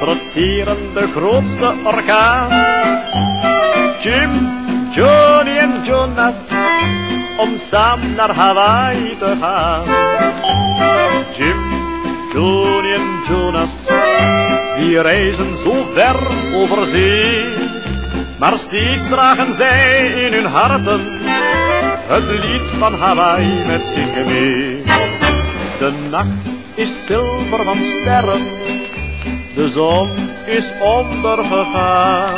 trotseren de grootste orkaan. Jim, Johnny en Jonas, om samen naar Hawaii te gaan. Jim, Johnny en Jonas, die reizen zo ver over zee. Maar steeds dragen zij in hun harten het lied van Hawaii met zich mee. De nacht is zilver van sterren, de zon is ondergegaan.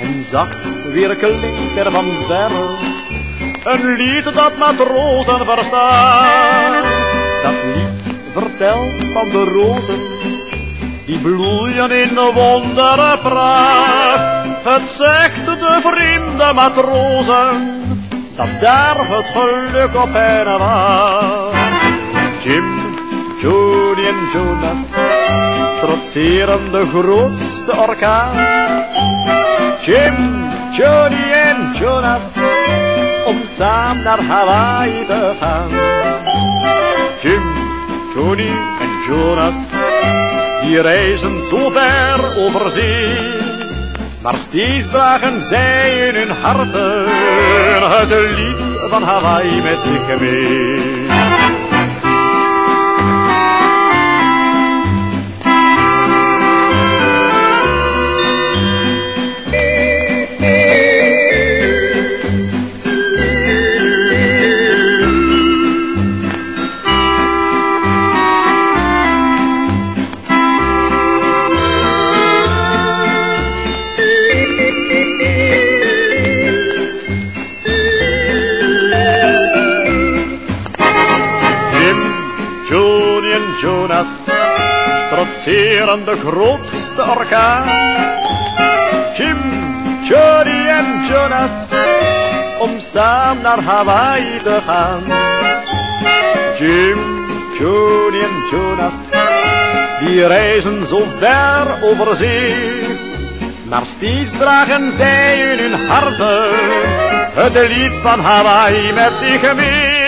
En zacht weer er van verre, een lied dat matrozen verstaan. Dat lied vertelt van de rozen, die bloeien in wondere pracht. Het zegt de vrienden matrozen, dat daar het geluk op hen wacht. Jody en Jonas trotseren de grootste orkaan. Jim, Jody en Jonas om samen naar Hawaii te gaan. Jim, Jody en Jonas die reizen zo ver over zee. Maar steeds dragen zij in hun harten het lied van Hawaii met zich mee. Jonas trotseren de grootste orkaan. Jim, Jody en Jonas om samen naar Hawaii te gaan. Jim, Jody en Jonas die reizen zo ver over zee. Maar steeds dragen zij in hun harten het lied van Hawaii met zich mee.